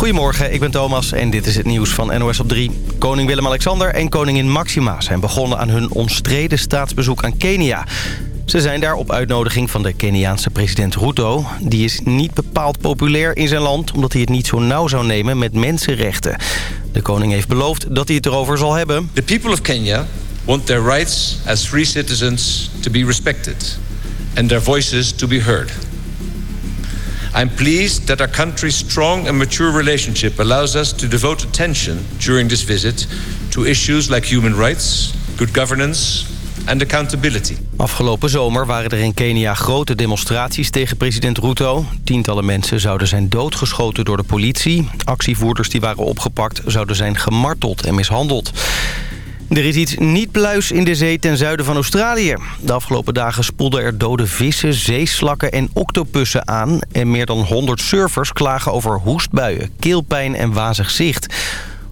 Goedemorgen, ik ben Thomas en dit is het nieuws van NOS op 3. Koning Willem-Alexander en koningin Maxima zijn begonnen aan hun omstreden staatsbezoek aan Kenia. Ze zijn daar op uitnodiging van de Keniaanse president Ruto. Die is niet bepaald populair in zijn land... omdat hij het niet zo nauw zou nemen met mensenrechten. De koning heeft beloofd dat hij het erover zal hebben. The people of Kenya want their rights as free citizens to be respected... and their voices to be heard. I'm pleased that our country's strong and mature relationship allows us to devote attention during this visit to issues like human rights, good governance and accountability. Afgelopen zomer waren er in Kenia grote demonstraties tegen president Ruto. Tientallen mensen zouden zijn doodgeschoten door de politie. Actievoerders die waren opgepakt zouden zijn gemarteld en mishandeld. Er is iets niet pluis in de zee ten zuiden van Australië. De afgelopen dagen spoelden er dode vissen, zeeslakken en octopussen aan. En meer dan 100 surfers klagen over hoestbuien, keelpijn en wazig zicht.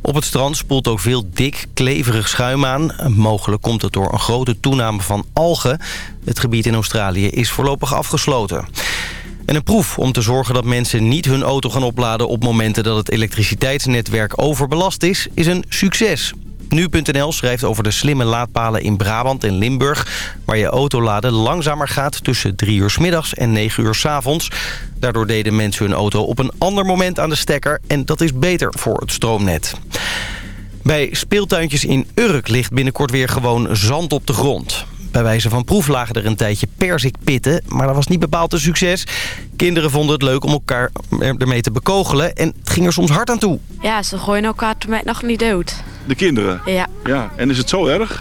Op het strand spoelt ook veel dik, kleverig schuim aan. Mogelijk komt het door een grote toename van algen. Het gebied in Australië is voorlopig afgesloten. En een proef om te zorgen dat mensen niet hun auto gaan opladen... op momenten dat het elektriciteitsnetwerk overbelast is, is een succes. Nu.nl schrijft over de slimme laadpalen in Brabant en Limburg... waar je autoladen langzamer gaat tussen 3 uur middags en 9 uur s avonds. Daardoor deden mensen hun auto op een ander moment aan de stekker... en dat is beter voor het stroomnet. Bij speeltuintjes in Urk ligt binnenkort weer gewoon zand op de grond. Bij wijze van proef lagen er een tijdje perzikpitten, maar dat was niet bepaald een succes. Kinderen vonden het leuk om elkaar ermee te bekogelen en het ging er soms hard aan toe. Ja, ze gooien elkaar met nog niet dood. De kinderen? Ja. ja. En is het zo erg?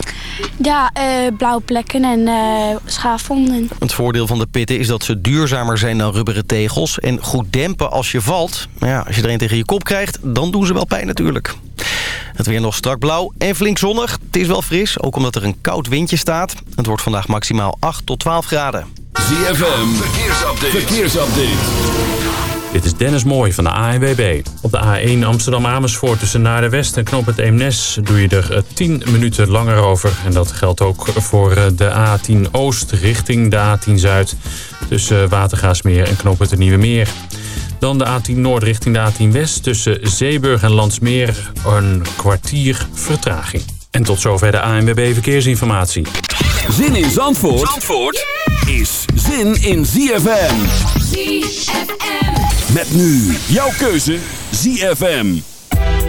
Ja, uh, blauwe plekken en uh, schaafwonden. Het voordeel van de pitten is dat ze duurzamer zijn dan rubberen tegels... en goed dempen als je valt. Maar ja, als je er een tegen je kop krijgt, dan doen ze wel pijn natuurlijk. Het weer nog strak blauw en flink zonnig. Het is wel fris, ook omdat er een koud windje staat. Het wordt vandaag maximaal 8 tot 12 graden. ZFM, verkeersupdate. verkeersupdate. Dit is Dennis Mooij van de ANWB. Op de A1 Amsterdam-Amersfoort tussen Naar de West en Knop het Eemnes... doe je er 10 eh, minuten langer over. En dat geldt ook voor eh, de A10 Oost richting de A10 Zuid... tussen Watergaasmeer en Knop het Nieuwe Meer. Dan de A10 Noord richting de A10 West tussen Zeeburg en Landsmeer... een kwartier vertraging. En tot zover de ANWB Verkeersinformatie. Zin in Zandvoort, Zandvoort is zin in ZFM. ZFM. Met nu jouw keuze ZFM.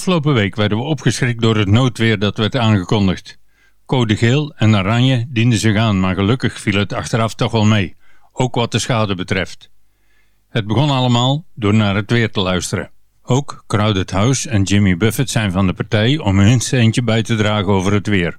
Afgelopen week werden we opgeschrikt door het noodweer dat werd aangekondigd. Code geel en oranje dienden zich aan, maar gelukkig viel het achteraf toch wel mee, ook wat de schade betreft. Het begon allemaal door naar het weer te luisteren. Ook Crowded House en Jimmy Buffett zijn van de partij om hun steentje bij te dragen over het weer.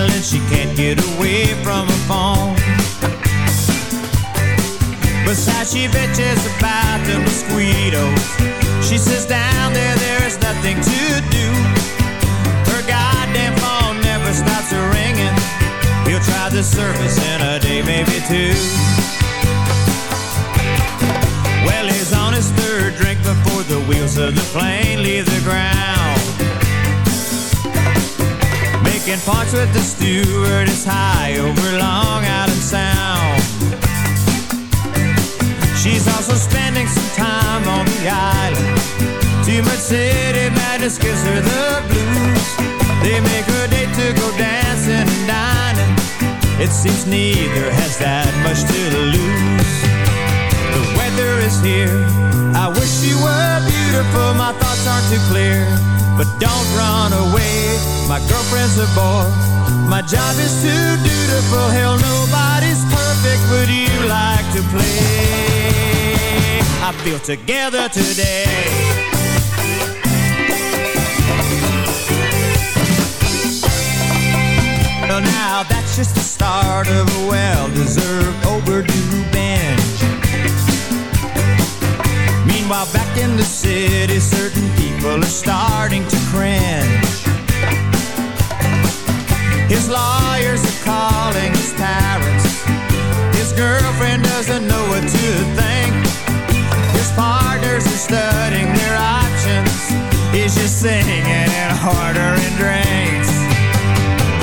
child and she can't get away from her phone. Besides, she bitches about the mosquitoes. She says down there, there is nothing to do. Her goddamn phone never stops ringing. He'll try the surface in a day, maybe two. Well, he's on his third drink before the wheels of the plane leave the ground. Making points with the stewardess high over Long Island Sound. She's also spending some time on the island. Too much city madness gives her the blues. They make her date to go dancing and dining. It seems neither has that much to lose. The weather is here. I wish you were beautiful. My thoughts aren't too clear. But don't run away. My girlfriend's a bore. My job is too dutiful. Hell, nobody's perfect. Would you like to play? I feel together today. Well, now that's just the start of a well-deserved overdue binge. Meanwhile, back in the city, certain people are starting to cringe. His lawyers are calling his parents. His girlfriend doesn't know what to think His partners are studying their options. He's just singing and ordering drinks.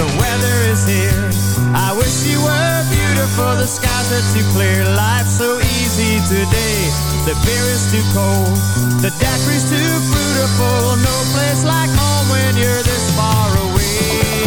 The weather is here. I wish you were beautiful. The skies are too clear. Life's so easy today. The beer is too cold. The daiquiri's too fruitful. No place like home when you're this far away.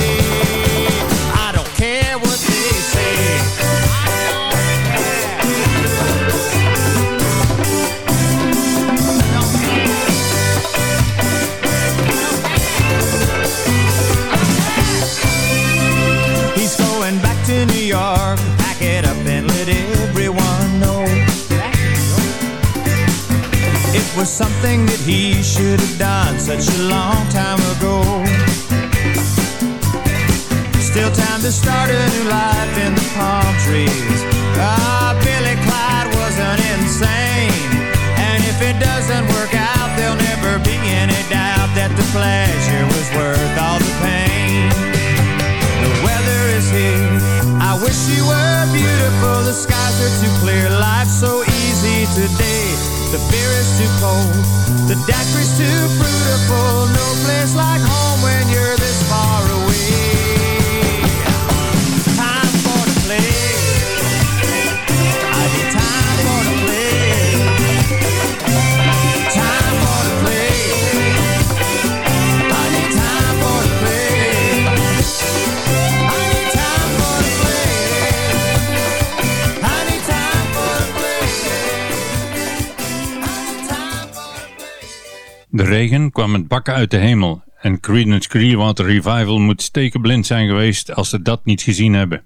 Was something that he should have done such a long time ago. Still time to start a new life in the palm trees. Ah, Billy Clyde wasn't insane. And if it doesn't work out, there'll never be any doubt that the pleasure was worth all the pain. The weather is here I wish you were beautiful, the skies are too clear, life's so easy today. The beer is too cold, the daiquiri's too fruitful, no place like home when you're regen kwam met bakken uit de hemel en Creedence Clearwater Revival moet stekenblind zijn geweest als ze dat niet gezien hebben.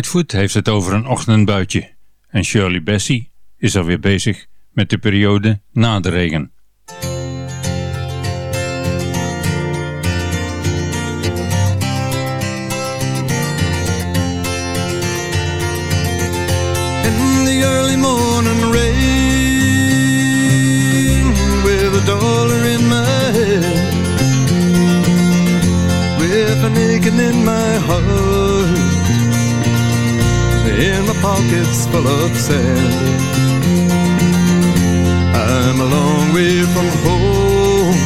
Lightfoot heeft het over een ochtendbuitje. En Shirley Bassey is alweer bezig met de periode na de regen. in the early morning rain with a dollar in my hand with an in my heart pockets full of sand I'm a long way from home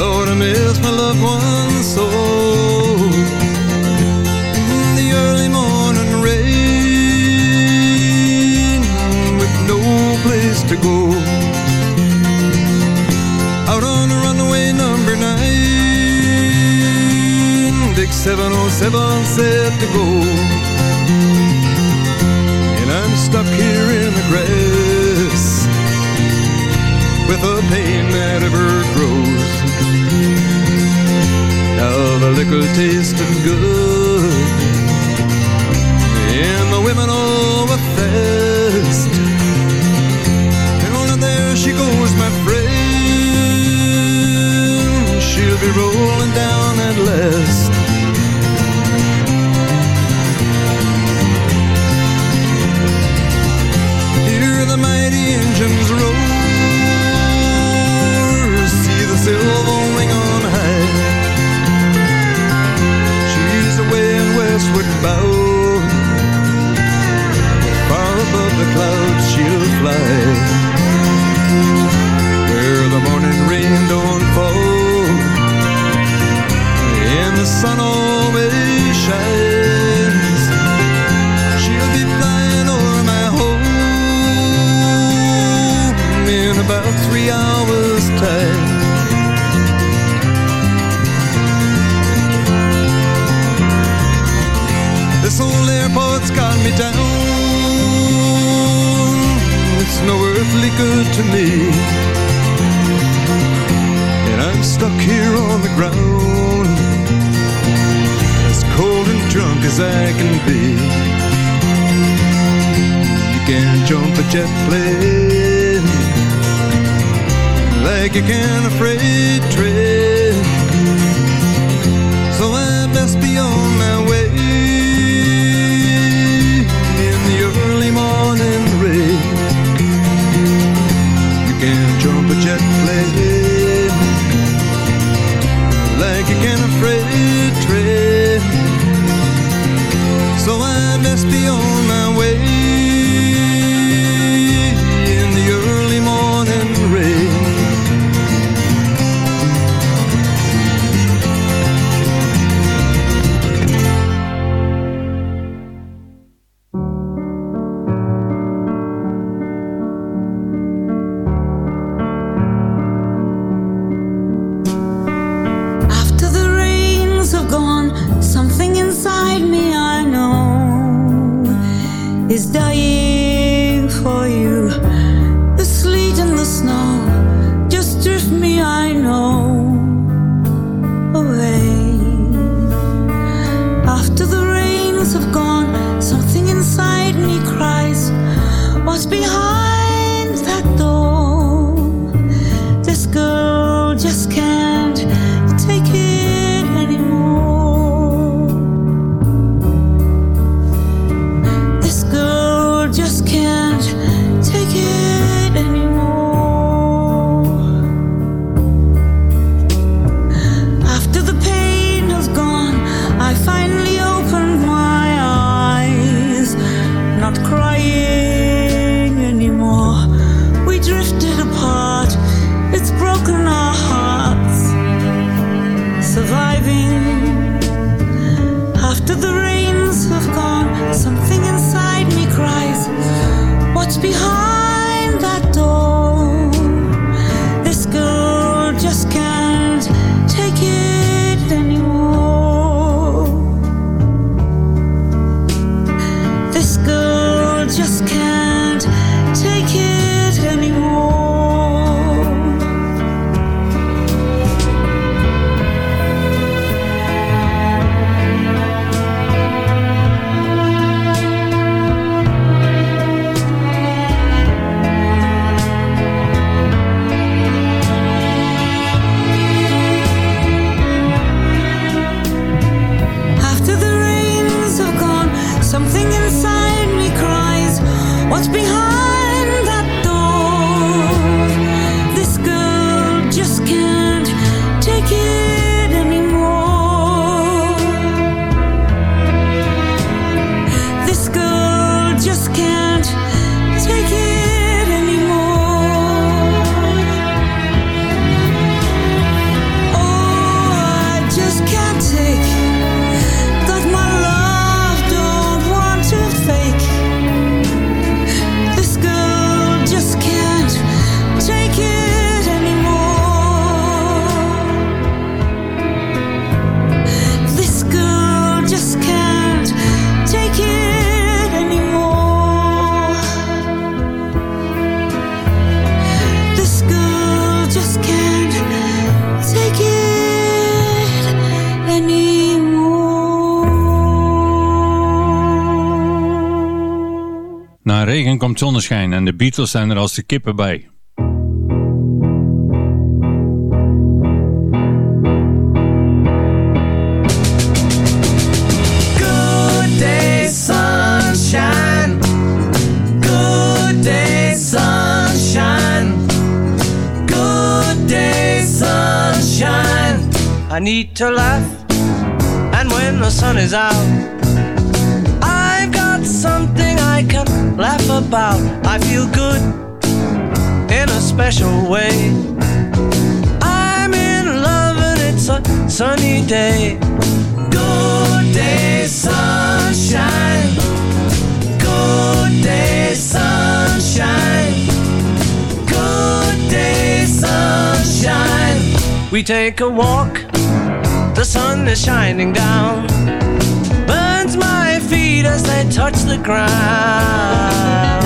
Lord I miss my loved ones so in the early morning rain with no place to go. Out on the runway number nine, big 707 set to go. Stuck here in the grass with a pain that ever grows. Now the liquor tasted good and the women all were fast. And on there she goes, my friend. She'll be rolling down at last. Zonneschijn en de Beatles zijn er als de kippen bij. Good day, sunshine. Good day, sunshine. Good day, sunshine. I need to laugh, We take a walk, the sun is shining down. Burns my feet as they touch the ground.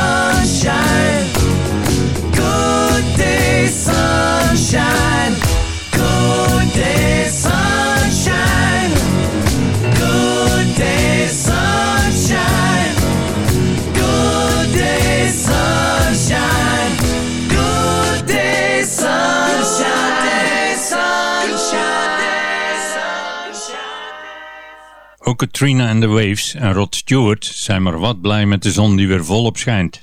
Katrina and the Waves en Rod Stewart zijn maar wat blij met de zon die weer volop schijnt.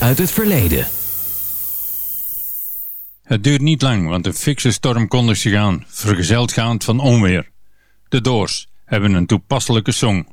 Uit het verleden. Het duurt niet lang, want een fikse storm kondigt zich aan, vergezeld gaand van onweer. De Doors hebben een toepasselijke song.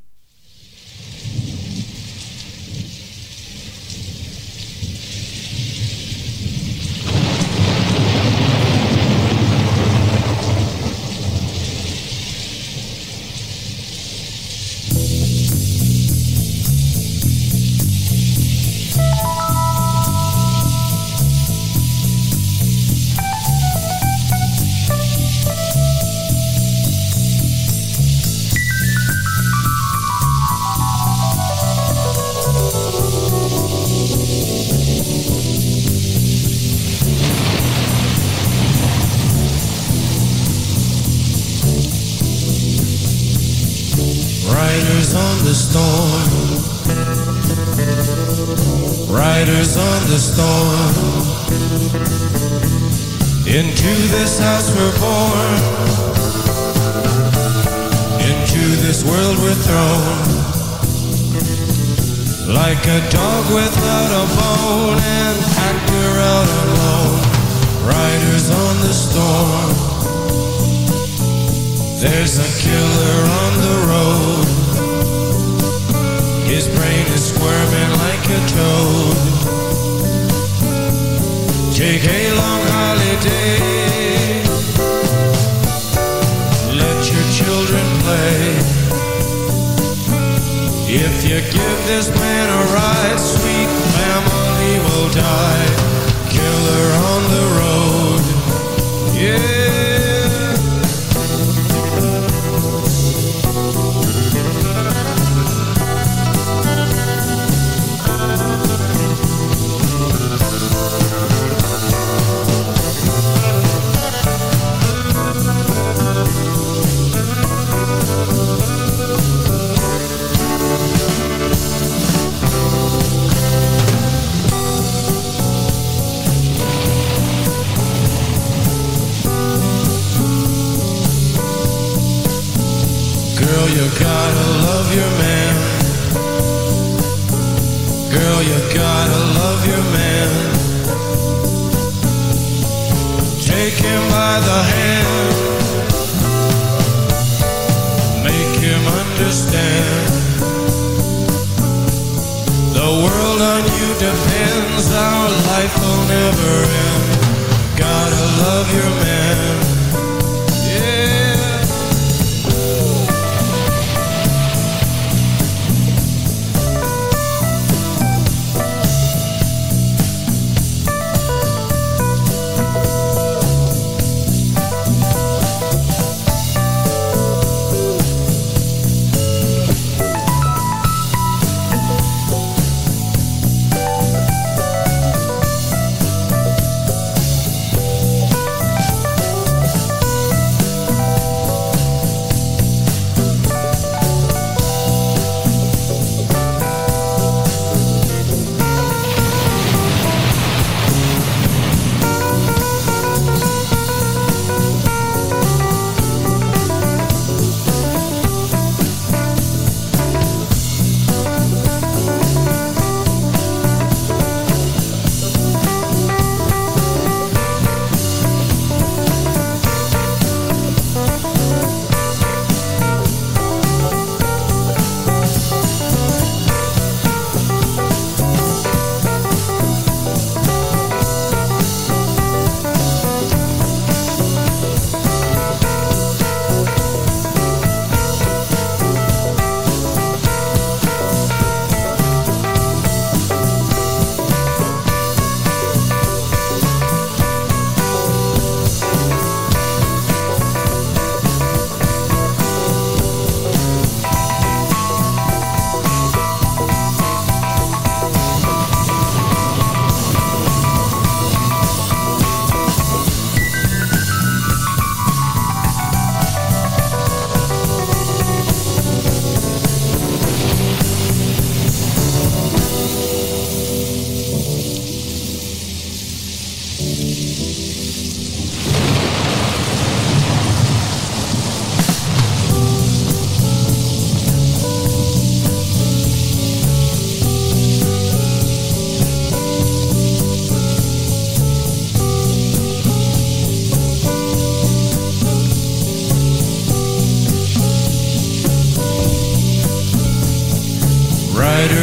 There's a killer on the road. His brain is squirming like a toad. Take a long holiday. Let your children play. If you give this man a ride, sweet family will die. Killer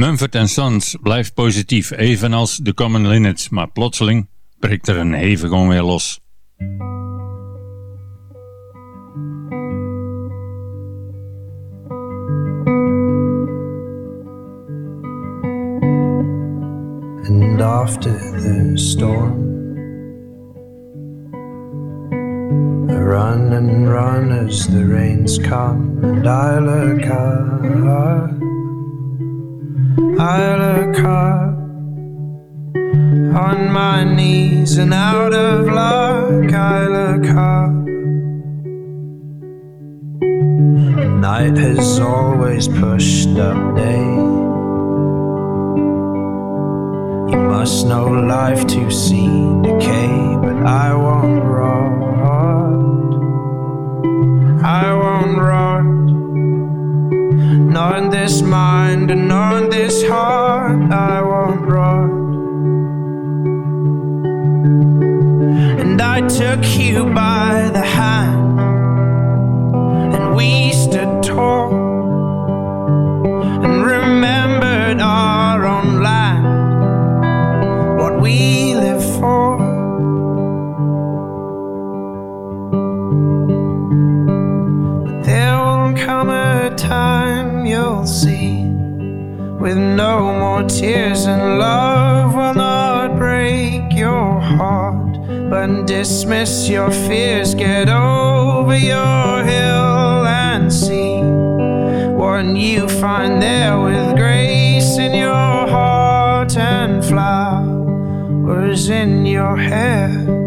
Mumford Sons blijft positief, evenals de Common Linnets, maar plotseling breekt er een hevig onweer los. And after the storm, run and run as the rains come, and I look up, I look up on my knees and out of luck, I look up. Night has always pushed up day. You must know life to see decay, but I won't rot. I won't rot. Not in this mind and in this heart. I won't rot. And I took you by the hand, and we stood tall and remembered our own land what we live for. But there will come a time you'll see with no more tears, and love will not break your heart, but dismiss your fears. Get over your hill and see what you find there with grace in your heart and flowers in your hair.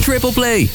Triple play,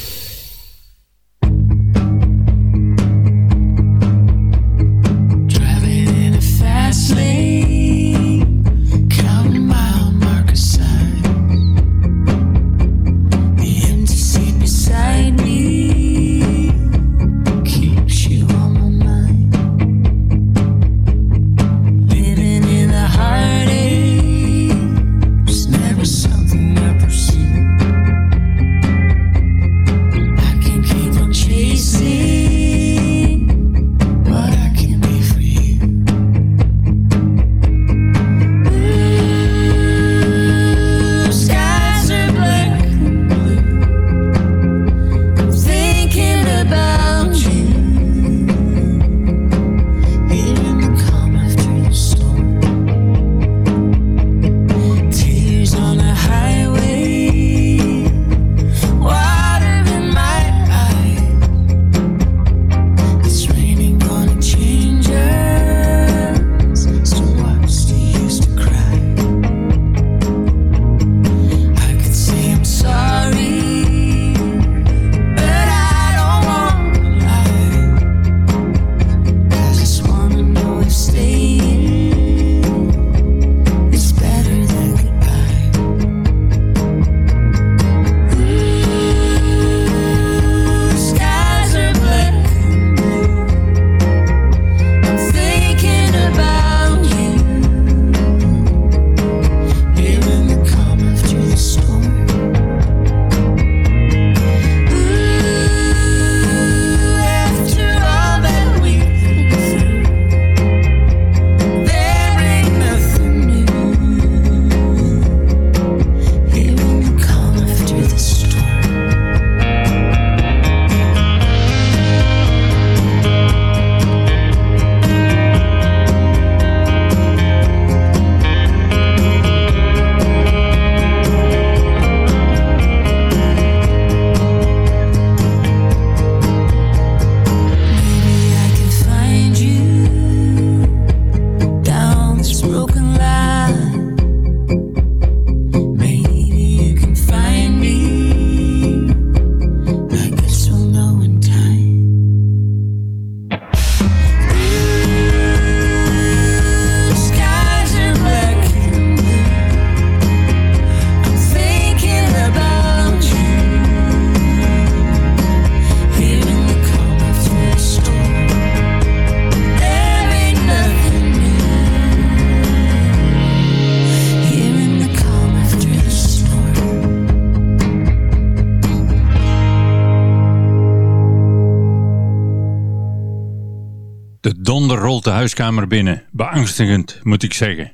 De donder rolt de huiskamer binnen. Beangstigend, moet ik zeggen.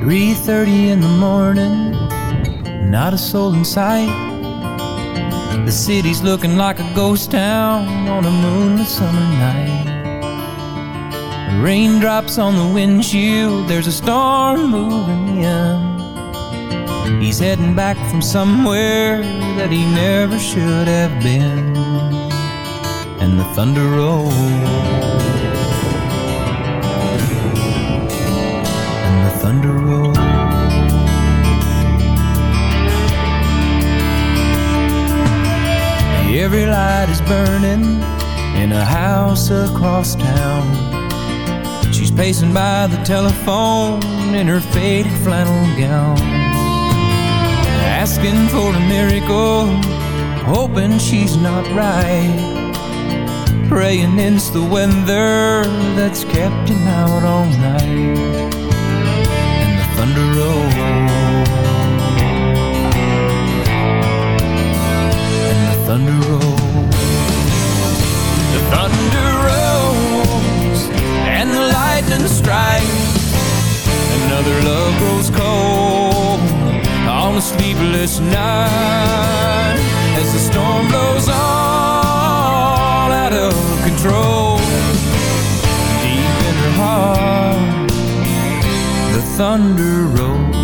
Three thirty in the morning, not a soul in sight. The city's looking like a ghost town on a moonlit summer night. Raindrops on the windshield, there's a storm moving in. He's heading back from somewhere that he never should have been. And the thunder rolls. And the thunder rolls. Every light is burning in a house across town. She's pacing by the telephone in her faded flannel gown. Asking for a miracle, hoping she's not right. Praying it's the weather that's kept him out all night. And the thunder rolls. Thunder rolls. The thunder rolls. And the lightning strikes. Another love grows cold on a sleepless night as the storm blows all out of control. Deep in her heart, the thunder rolls.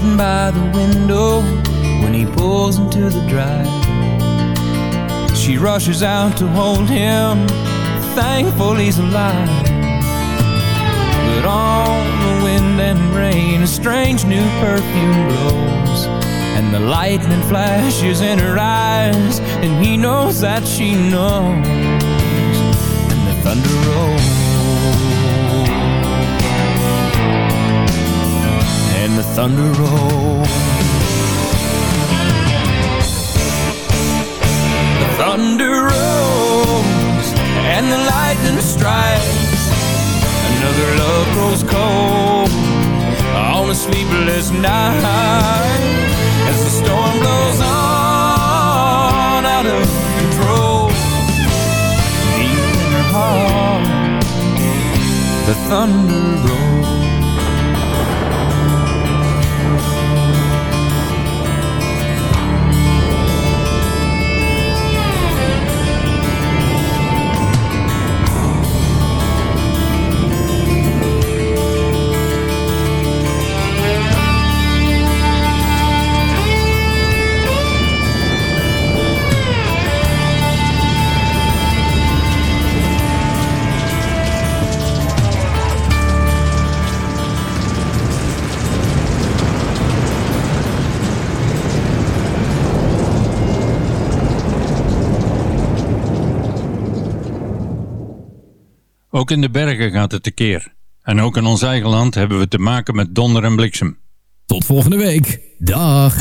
Waiting by the window when he pulls into the drive. She rushes out to hold him, thankful he's alive. But on the wind and rain, a strange new perfume blows. And the lightning flashes in her eyes, and he knows that she knows. And the thunder rolls. Thunder rolls. The thunder rolls and the lightning strikes. Another love grows cold on a sleepless night as the storm blows on out of control. Deep in her heart, the thunder rolls. In de bergen gaat het tekeer. En ook in ons eigen land hebben we te maken met donder en bliksem. Tot volgende week. Dag.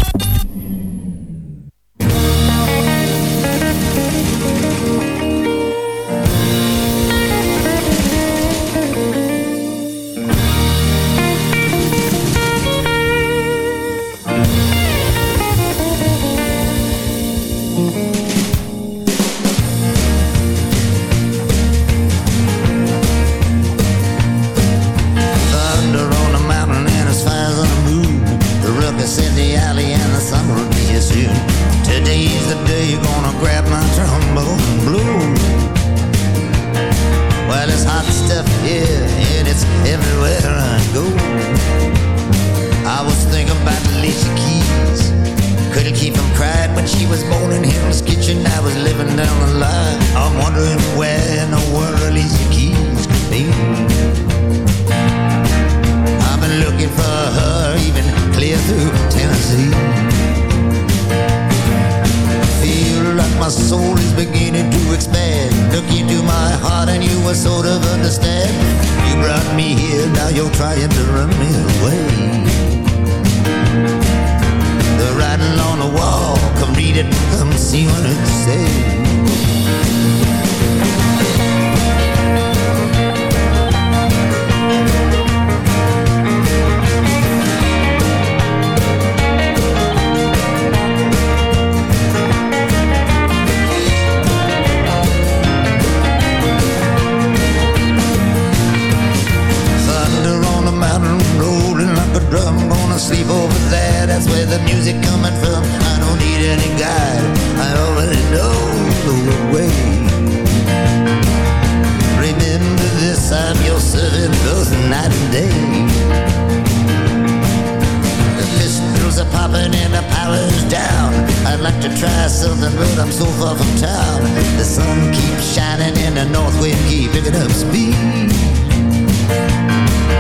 I'm so far from town. The sun keeps shining and the north wind keep picking up speed.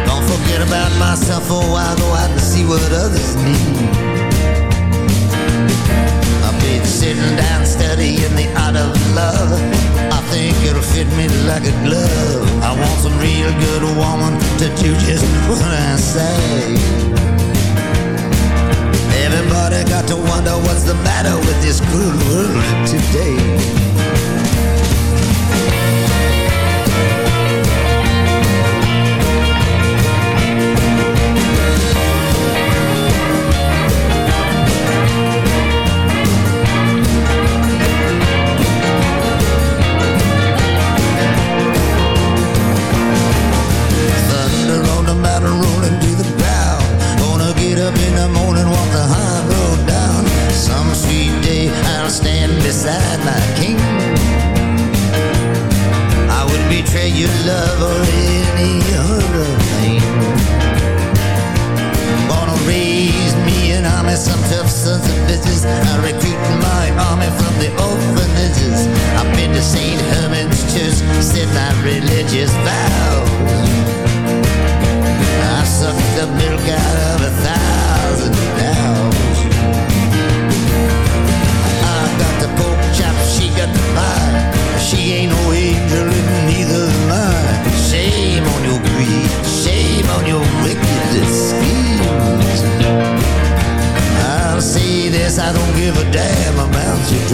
Don't forget about myself for a while, go out and see what others need. I've been sitting down studying the art of love. I think it'll fit me like a glove. I want some real good woman to do just what I say. Everybody got to wonder what's the matter with this good world today.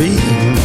believe